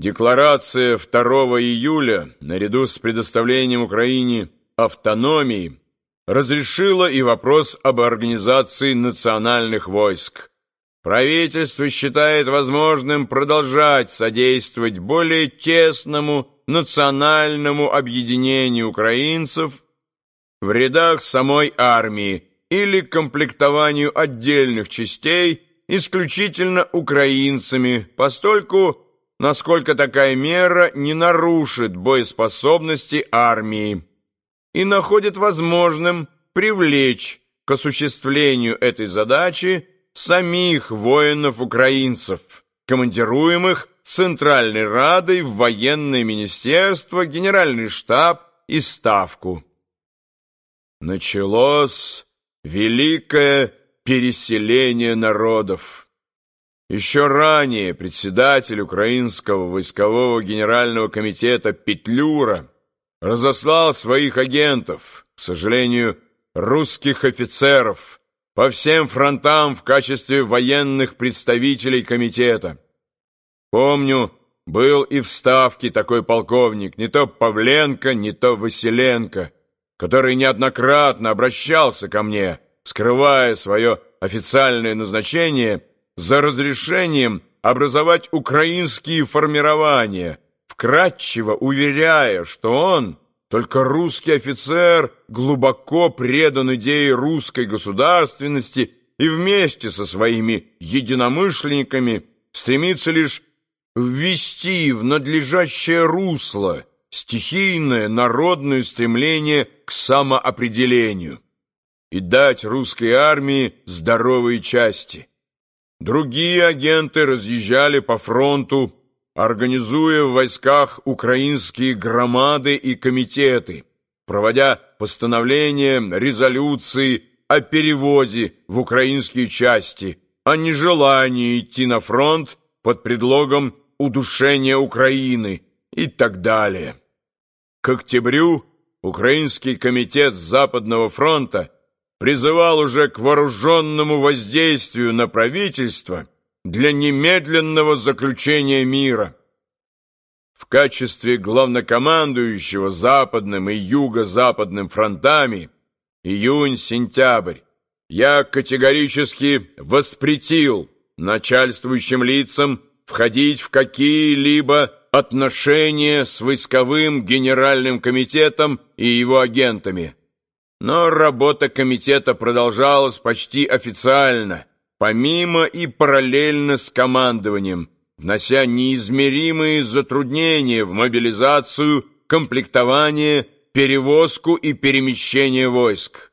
Декларация 2 июля, наряду с предоставлением Украине автономии, разрешила и вопрос об организации национальных войск. Правительство считает возможным продолжать содействовать более тесному национальному объединению украинцев в рядах самой армии или комплектованию отдельных частей исключительно украинцами, постольку насколько такая мера не нарушит боеспособности армии и находит возможным привлечь к осуществлению этой задачи самих воинов-украинцев, командируемых Центральной Радой в военное министерство, генеральный штаб и ставку. Началось великое переселение народов. Еще ранее председатель Украинского войскового генерального комитета Петлюра разослал своих агентов, к сожалению, русских офицеров, по всем фронтам в качестве военных представителей комитета. Помню, был и в Ставке такой полковник, не то Павленко, не то Василенко, который неоднократно обращался ко мне, скрывая свое официальное назначение – за разрешением образовать украинские формирования, вкратчиво уверяя, что он, только русский офицер, глубоко предан идее русской государственности и вместе со своими единомышленниками стремится лишь ввести в надлежащее русло стихийное народное стремление к самоопределению и дать русской армии здоровые части – Другие агенты разъезжали по фронту, организуя в войсках украинские громады и комитеты, проводя постановления, резолюции о переводе в украинские части, о нежелании идти на фронт под предлогом удушения Украины и так далее. К октябрю Украинский комитет Западного фронта призывал уже к вооруженному воздействию на правительство для немедленного заключения мира. В качестве главнокомандующего Западным и Юго-Западным фронтами июнь-сентябрь я категорически воспретил начальствующим лицам входить в какие-либо отношения с войсковым генеральным комитетом и его агентами, но работа комитета продолжалась почти официально, помимо и параллельно с командованием, внося неизмеримые затруднения в мобилизацию, комплектование, перевозку и перемещение войск.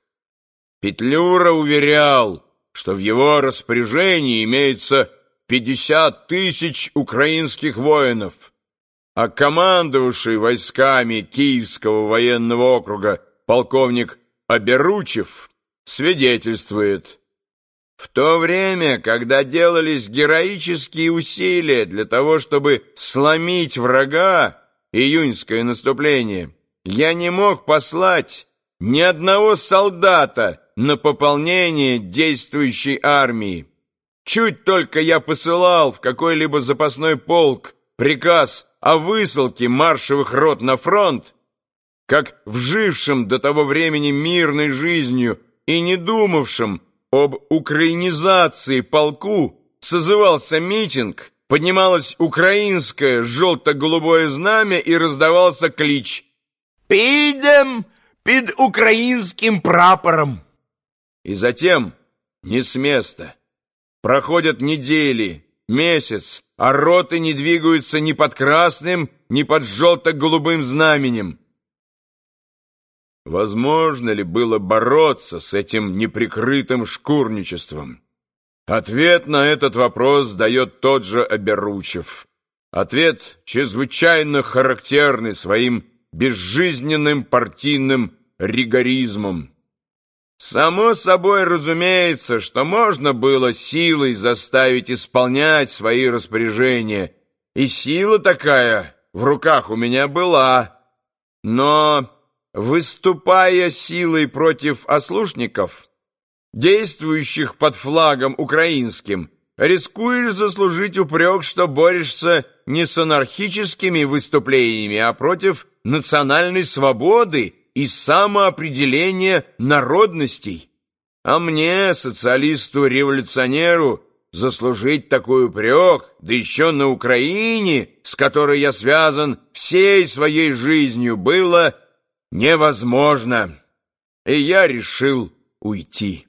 Петлюра уверял, что в его распоряжении имеется 50 тысяч украинских воинов, а командовавший войсками Киевского военного округа полковник Оберучев свидетельствует. В то время, когда делались героические усилия для того, чтобы сломить врага, июньское наступление, я не мог послать ни одного солдата на пополнение действующей армии. Чуть только я посылал в какой-либо запасной полк приказ о высылке маршевых рот на фронт, как вжившим до того времени мирной жизнью и не думавшим об украинизации полку, созывался митинг, поднималось украинское желто-голубое знамя и раздавался клич «Підем під украинским прапором!» И затем, не с места, проходят недели, месяц, а роты не двигаются ни под красным, ни под желто-голубым знаменем. Возможно ли было бороться с этим неприкрытым шкурничеством? Ответ на этот вопрос дает тот же Оберучев. Ответ чрезвычайно характерный своим безжизненным партийным ригоризмом. Само собой разумеется, что можно было силой заставить исполнять свои распоряжения, и сила такая в руках у меня была. Но выступая силой против ослушников, действующих под флагом украинским, рискуешь заслужить упрек, что борешься не с анархическими выступлениями, а против национальной свободы и самоопределения народностей. А мне, социалисту-революционеру, заслужить такой упрек, да еще на Украине, с которой я связан всей своей жизнью, было невозможно. И я решил уйти.